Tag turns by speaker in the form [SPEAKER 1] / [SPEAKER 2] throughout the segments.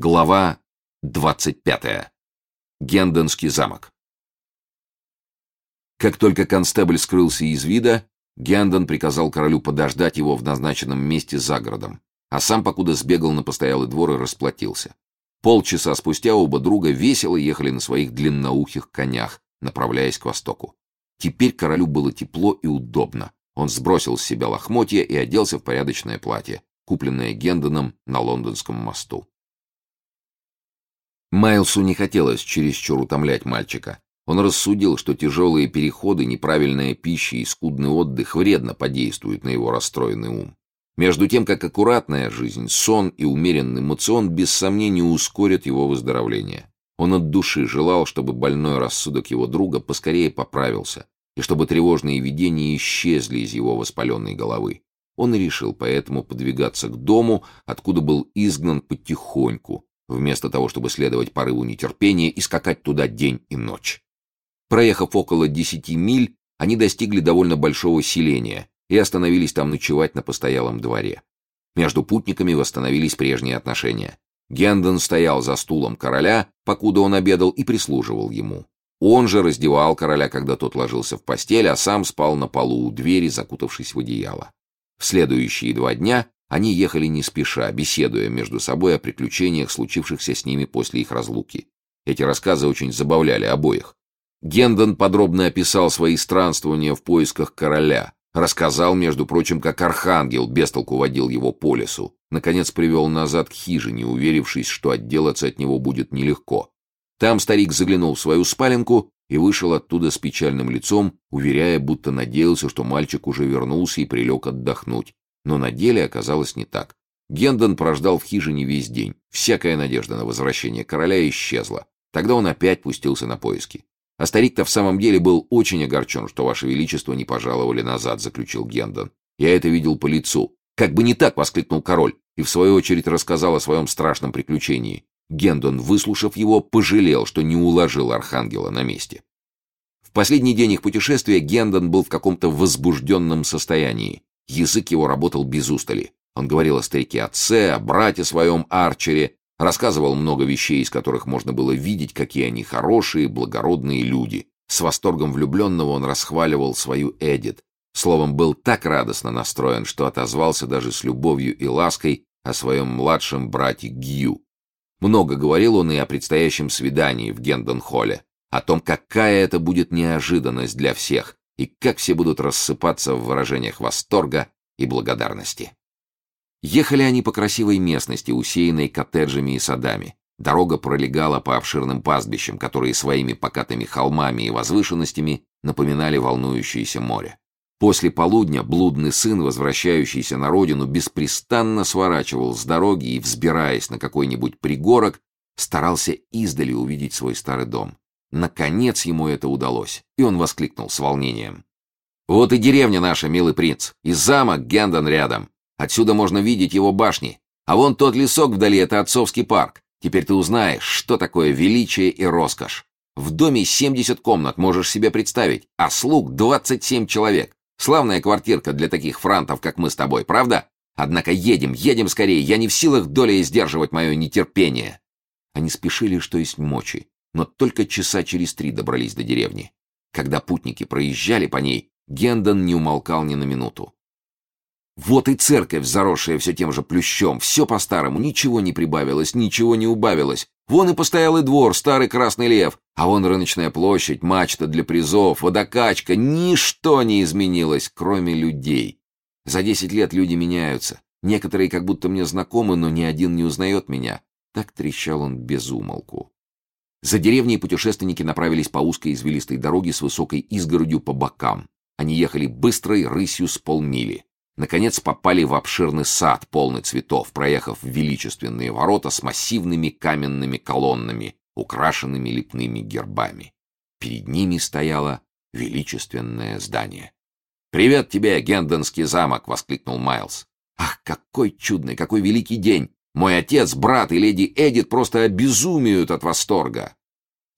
[SPEAKER 1] Глава 25. Генденский замок. Как только констебль скрылся из вида, Гендон приказал королю подождать его в назначенном месте за городом, а сам покуда сбегал на постоялый двор и расплатился. Полчаса спустя оба друга весело ехали на своих длинноухих конях, направляясь к востоку. Теперь королю было тепло и удобно. Он сбросил с себя лохмотья и оделся в порядочное платье, купленное Гендоном на лондонском мосту. Майлсу не хотелось чересчур утомлять мальчика. Он рассудил, что тяжелые переходы, неправильная пища и скудный отдых вредно подействуют на его расстроенный ум. Между тем, как аккуратная жизнь, сон и умеренный мацион без сомнения ускорят его выздоровление. Он от души желал, чтобы больной рассудок его друга поскорее поправился, и чтобы тревожные видения исчезли из его воспаленной головы. Он решил поэтому подвигаться к дому, откуда был изгнан потихоньку, вместо того, чтобы следовать порыву нетерпения и скакать туда день и ночь. Проехав около десяти миль, они достигли довольно большого селения и остановились там ночевать на постоялом дворе. Между путниками восстановились прежние отношения. Гендон стоял за стулом короля, покуда он обедал, и прислуживал ему. Он же раздевал короля, когда тот ложился в постель, а сам спал на полу у двери, закутавшись в одеяло. В следующие два дня они ехали не спеша, беседуя между собой о приключениях, случившихся с ними после их разлуки. Эти рассказы очень забавляли обоих. Гендон подробно описал свои странствования в поисках короля, рассказал, между прочим, как архангел бестолку водил его по лесу, наконец привел назад к хижине, уверившись, что отделаться от него будет нелегко. Там старик заглянул в свою спаленку и вышел оттуда с печальным лицом, уверяя, будто надеялся, что мальчик уже вернулся и прилег отдохнуть, но на деле оказалось не так. Гендон прождал в хижине весь день. Всякая надежда на возвращение короля исчезла. Тогда он опять пустился на поиски. А старик-то в самом деле был очень огорчен, что ваше величество не пожаловали назад, заключил Гендон. Я это видел по лицу. Как бы не так, воскликнул король, и в свою очередь рассказал о своем страшном приключении. Гендон, выслушав его, пожалел, что не уложил архангела на месте. В последний день их путешествия Гендон был в каком-то возбужденном состоянии. Язык его работал без устали. Он говорил о старике отце, о брате своем Арчере, рассказывал много вещей, из которых можно было видеть, какие они хорошие, благородные люди. С восторгом влюбленного он расхваливал свою Эдит. Словом, был так радостно настроен, что отозвался даже с любовью и лаской о своем младшем брате Гью. Много говорил он и о предстоящем свидании в Гендон-холле, о том, какая это будет неожиданность для всех, и как все будут рассыпаться в выражениях восторга и благодарности. Ехали они по красивой местности, усеянной коттеджами и садами. Дорога пролегала по обширным пастбищам, которые своими покатыми холмами и возвышенностями напоминали волнующееся море. После полудня блудный сын, возвращающийся на родину, беспрестанно сворачивал с дороги и, взбираясь на какой-нибудь пригорок, старался издали увидеть свой старый дом. Наконец ему это удалось, и он воскликнул с волнением. «Вот и деревня наша, милый принц, и замок Гендон рядом. Отсюда можно видеть его башни. А вон тот лесок вдали — это отцовский парк. Теперь ты узнаешь, что такое величие и роскошь. В доме 70 комнат, можешь себе представить, а слуг 27 человек. Славная квартирка для таких франтов, как мы с тобой, правда? Однако едем, едем скорее, я не в силах долей сдерживать мое нетерпение». Они спешили, что есть мочи но только часа через три добрались до деревни. Когда путники проезжали по ней, Гендон не умолкал ни на минуту. Вот и церковь, заросшая все тем же плющом, все по-старому, ничего не прибавилось, ничего не убавилось. Вон и постоялый двор, старый красный лев, а вон рыночная площадь, мачта для призов, водокачка, ничто не изменилось, кроме людей. За десять лет люди меняются. Некоторые как будто мне знакомы, но ни один не узнает меня. Так трещал он без умолку. За деревней путешественники направились по узкой извилистой дороге с высокой изгородью по бокам. Они ехали быстрой рысью с полмили. Наконец попали в обширный сад, полный цветов, проехав величественные ворота с массивными каменными колоннами, украшенными лепными гербами. Перед ними стояло величественное здание. «Привет тебе, Генденский замок!» — воскликнул Майлз. «Ах, какой чудный, какой великий день! Мой отец, брат и леди Эдит просто обезумеют от восторга.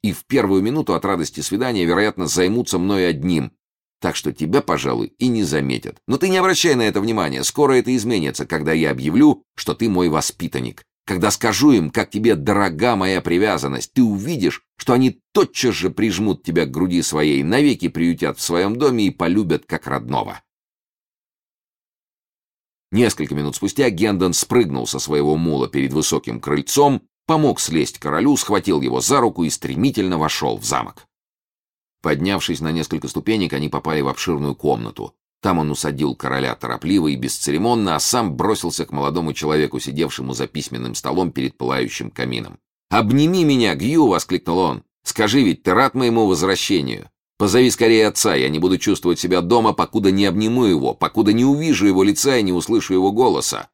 [SPEAKER 1] И в первую минуту от радости свидания, вероятно, займутся мной одним. Так что тебя, пожалуй, и не заметят. Но ты не обращай на это внимания. Скоро это изменится, когда я объявлю, что ты мой воспитанник. Когда скажу им, как тебе дорога моя привязанность, ты увидишь, что они тотчас же прижмут тебя к груди своей, навеки приютят в своем доме и полюбят как родного. Несколько минут спустя Гендон спрыгнул со своего мула перед высоким крыльцом, помог слезть королю, схватил его за руку и стремительно вошел в замок. Поднявшись на несколько ступенек, они попали в обширную комнату. Там он усадил короля торопливо и бесцеремонно, а сам бросился к молодому человеку, сидевшему за письменным столом перед пылающим камином. «Обними меня, Гью!» — воскликнул он. «Скажи, ведь ты рад моему возвращению? Позови скорее отца, я не буду чувствовать себя дома, покуда не обниму его, покуда не увижу его лица и не услышу его голоса.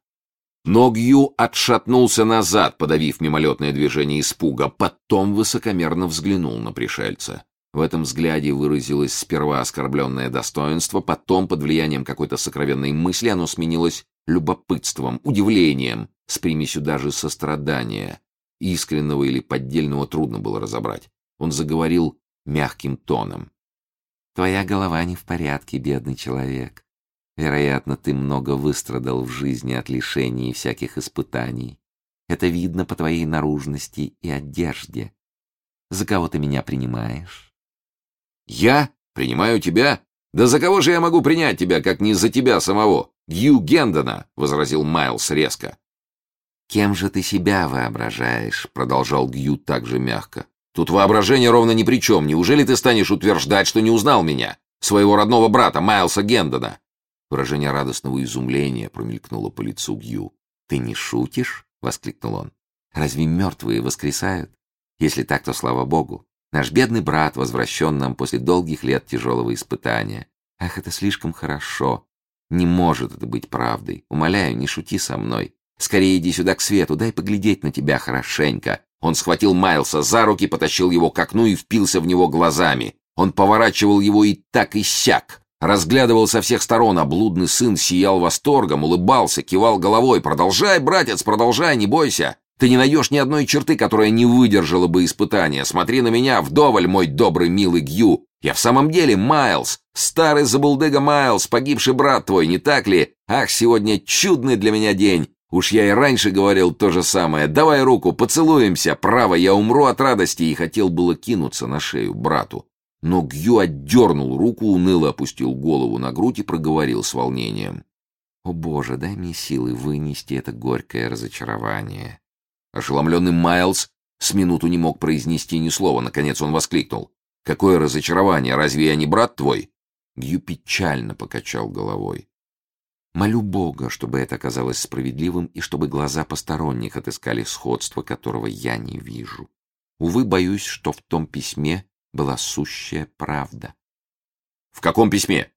[SPEAKER 1] Но Гью отшатнулся назад, подавив мимолетное движение испуга, потом высокомерно взглянул на пришельца. В этом взгляде выразилось сперва оскорбленное достоинство, потом, под влиянием какой-то сокровенной мысли, оно сменилось любопытством, удивлением, с примесью даже сострадания. Искреннего или поддельного трудно было разобрать. Он заговорил мягким тоном. Твоя голова не в порядке, бедный человек. Вероятно, ты много выстрадал в жизни от лишений и всяких испытаний. Это видно по твоей наружности и одежде. За кого ты меня принимаешь? Я? Принимаю тебя? Да за кого же я могу принять тебя, как не за тебя самого? Гью Гендона, — возразил Майлз резко. «Кем же ты себя воображаешь?» — продолжал Гью также мягко. Тут воображение ровно ни при чем. Неужели ты станешь утверждать, что не узнал меня? Своего родного брата, Майлса Гендона?» Выражение радостного изумления промелькнуло по лицу Гью. «Ты не шутишь?» — воскликнул он. «Разве мертвые воскресают? Если так, то слава богу. Наш бедный брат возвращен нам после долгих лет тяжелого испытания. Ах, это слишком хорошо. Не может это быть правдой. Умоляю, не шути со мной. Скорее иди сюда к свету, дай поглядеть на тебя хорошенько. Он схватил Майлса за руки, потащил его к окну и впился в него глазами. Он поворачивал его и так и сяк. Разглядывал со всех сторон, а блудный сын сиял восторгом, улыбался, кивал головой. «Продолжай, братец, продолжай, не бойся! Ты не найдешь ни одной черты, которая не выдержала бы испытания. Смотри на меня, вдоволь, мой добрый, милый Гью. Я в самом деле Майлз, старый забулдыга Майлз, погибший брат твой, не так ли? Ах, сегодня чудный для меня день. Уж я и раньше говорил то же самое. Давай руку, поцелуемся. Право, я умру от радости. И хотел было кинуться на шею брату. Но Гью отдернул руку, уныло опустил голову на грудь и проговорил с волнением. «О, Боже, дай мне силы вынести это горькое разочарование». Ошеломленный Майлз с минуту не мог произнести ни слова. Наконец он воскликнул. «Какое разочарование? Разве я не брат твой?» Гью печально покачал головой. Молю Бога, чтобы это оказалось справедливым и чтобы глаза посторонних отыскали сходство, которого я не вижу. Увы, боюсь, что в том письме была сущая правда. В каком письме?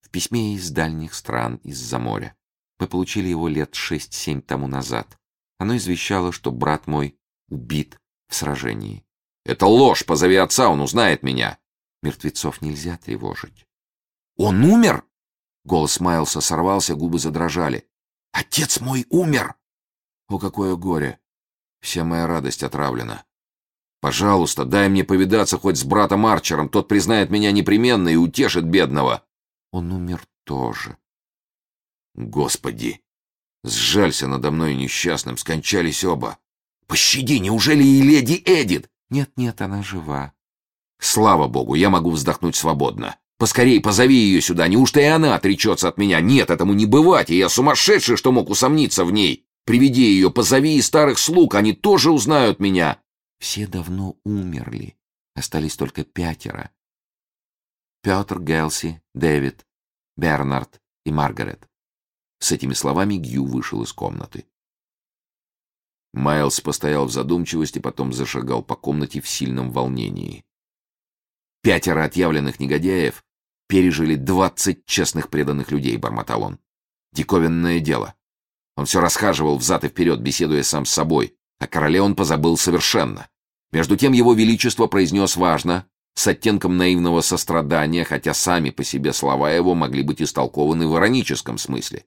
[SPEAKER 1] В письме из дальних стран, из-за моря. Мы получили его лет шесть-семь тому назад. Оно извещало, что брат мой убит в сражении. Это ложь, позови отца, он узнает меня. Мертвецов нельзя тревожить. Он умер? Голос Майлса сорвался, губы задрожали. «Отец мой умер!» «О, какое горе! Вся моя радость отравлена. Пожалуйста, дай мне повидаться хоть с братом Арчером, тот признает меня непременно и утешит бедного». Он умер тоже. Господи! Сжалься надо мной несчастным, скончались оба. Пощади, неужели и леди Эдит? Нет-нет, она жива. Слава богу, я могу вздохнуть свободно. Поскорей позови ее сюда, неужто и она отречется от меня? Нет, этому не бывать, и я сумасшедший, что мог усомниться в ней. Приведи ее, позови и старых слуг, они тоже узнают меня. Все давно умерли, остались только пятеро. Петр, Гелси, Дэвид, Бернард и Маргарет. С этими словами Гью вышел из комнаты. Майлз постоял в задумчивости, потом зашагал по комнате в сильном волнении. Пятеро отъявленных негодяев пережили двадцать честных преданных людей, бормотал он. Диковинное дело. Он все расхаживал взад и вперед, беседуя сам с собой. О короле он позабыл совершенно. Между тем его величество произнес важно, с оттенком наивного сострадания, хотя сами по себе слова его могли быть истолкованы в ироническом смысле.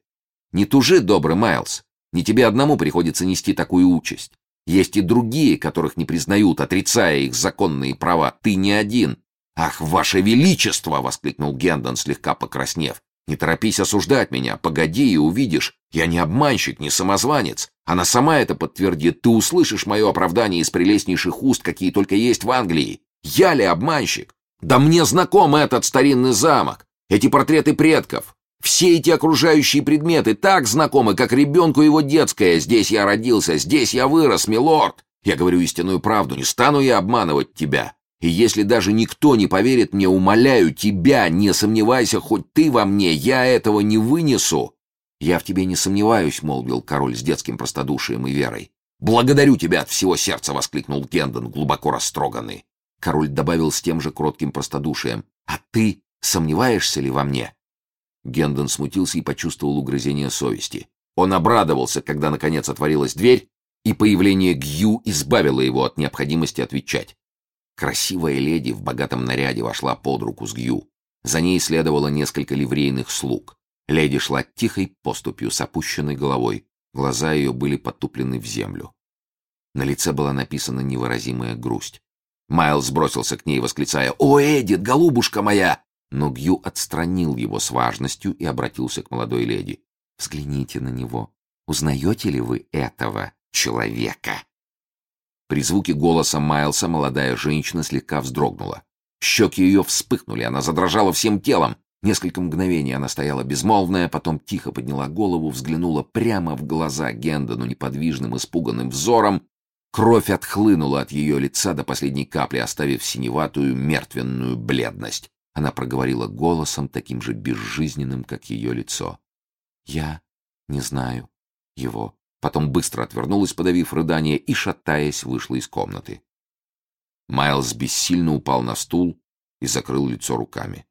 [SPEAKER 1] «Не тужи, добрый Майлз, не тебе одному приходится нести такую участь. Есть и другие, которых не признают, отрицая их законные права. Ты не один. «Ах, ваше величество!» — воскликнул Гендон, слегка покраснев. Не торопись осуждать меня, погоди и увидишь. Я не обманщик, не самозванец. Она сама это подтвердит. Ты услышишь мое оправдание из прелестнейших уст, какие только есть в Англии. Я ли обманщик? Да мне знаком этот старинный замок, эти портреты предков. Все эти окружающие предметы так знакомы, как ребенку его детское. Здесь я родился, здесь я вырос, милорд. Я говорю истинную правду, не стану я обманывать тебя. И если даже никто не поверит мне, умоляю тебя, не сомневайся, хоть ты во мне, я этого не вынесу. Я в тебе не сомневаюсь, молвил король с детским простодушием и верой. Благодарю тебя от всего сердца, воскликнул Гендон, глубоко растроганный. Король добавил с тем же кротким простодушием. А ты сомневаешься ли во мне? Гендон смутился и почувствовал угрызение совести. Он обрадовался, когда наконец отворилась дверь, и появление Гью избавило его от необходимости отвечать. Красивая леди в богатом наряде вошла под руку с Гью. За ней следовало несколько ливрейных слуг. Леди шла тихой поступью с опущенной головой. Глаза ее были потуплены в землю. На лице была написана невыразимая грусть. Майлз бросился к ней, восклицая «О, Эдит, голубушка моя!» Но Гью отстранил его с важностью и обратился к молодой леди. «Взгляните на него. Узнаете ли вы этого человека?» При звуке голоса Майлса молодая женщина слегка вздрогнула. Щеки ее вспыхнули, она задрожала всем телом. Несколько мгновений она стояла безмолвная, потом тихо подняла голову, взглянула прямо в глаза Гендону неподвижным, испуганным взором. Кровь отхлынула от ее лица до последней капли, оставив синеватую, мертвенную бледность. Она проговорила голосом, таким же безжизненным, как ее лицо. «Я не знаю его». Потом быстро отвернулась, подавив рыдание, и, шатаясь, вышла из комнаты. Майлз бессильно упал на стул и закрыл лицо руками.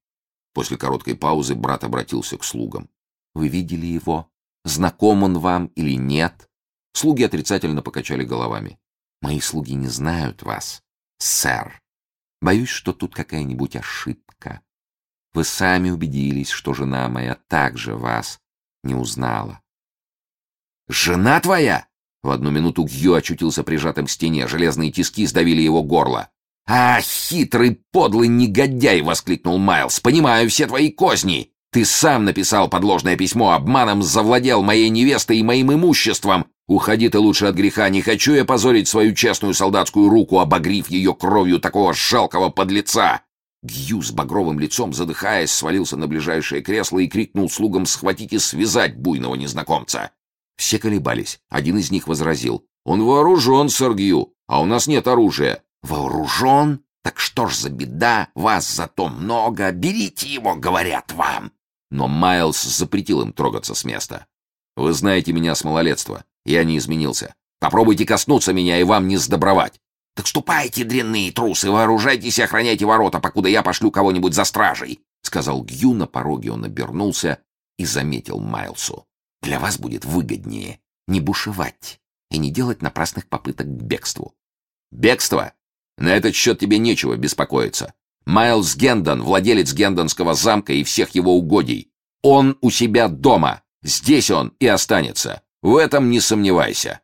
[SPEAKER 1] После короткой паузы брат обратился к слугам. «Вы видели его? Знаком он вам или нет?» Слуги отрицательно покачали головами. «Мои слуги не знают вас, сэр. Боюсь, что тут какая-нибудь ошибка. Вы сами убедились, что жена моя также вас не узнала. «Жена твоя?» В одну минуту Гью очутился прижатым к стене, железные тиски сдавили его горло. «А, хитрый, подлый негодяй!» — воскликнул Майлз. «Понимаю все твои козни! Ты сам написал подложное письмо, обманом завладел моей невестой и моим имуществом! Уходи ты лучше от греха, не хочу я позорить свою честную солдатскую руку, обогрив ее кровью такого жалкого подлеца!» Гью с багровым лицом, задыхаясь, свалился на ближайшее кресло и крикнул слугам схватить и связать буйного незнакомца. Все колебались. Один из них возразил. «Он вооружен, Сергью, а у нас нет оружия». «Вооружен? Так что ж за беда? Вас зато много. Берите его, говорят вам». Но Майлз запретил им трогаться с места. «Вы знаете меня с малолетства. Я не изменился. Попробуйте коснуться меня, и вам не сдобровать. Так ступайте, дрянные трусы, вооружайтесь и охраняйте ворота, покуда я пошлю кого-нибудь за стражей», — сказал Гью. На пороге он обернулся и заметил Майлсу. Для вас будет выгоднее не бушевать и не делать напрасных попыток к бегству. Бегство? На этот счет тебе нечего беспокоиться. Майлз Гендон, владелец Гендонского замка и всех его угодий. Он у себя дома. Здесь он и останется. В этом не сомневайся.